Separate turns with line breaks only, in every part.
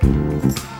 Thank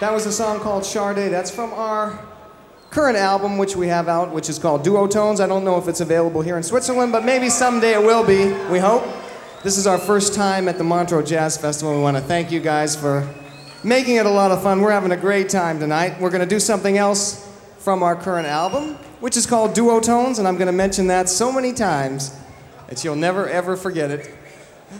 That was a song called Sade. That's from our current album, which we have out, which is called Duotones. I don't know if it's available here in Switzerland, but maybe someday it will be, we hope. This is our first time at the Montreux Jazz Festival. We want to thank you guys for making it a lot of fun. We're having a great time tonight. We're going to do something else from our current album, which is called Duotones, and I'm going to mention that so many times that you'll never ever forget it.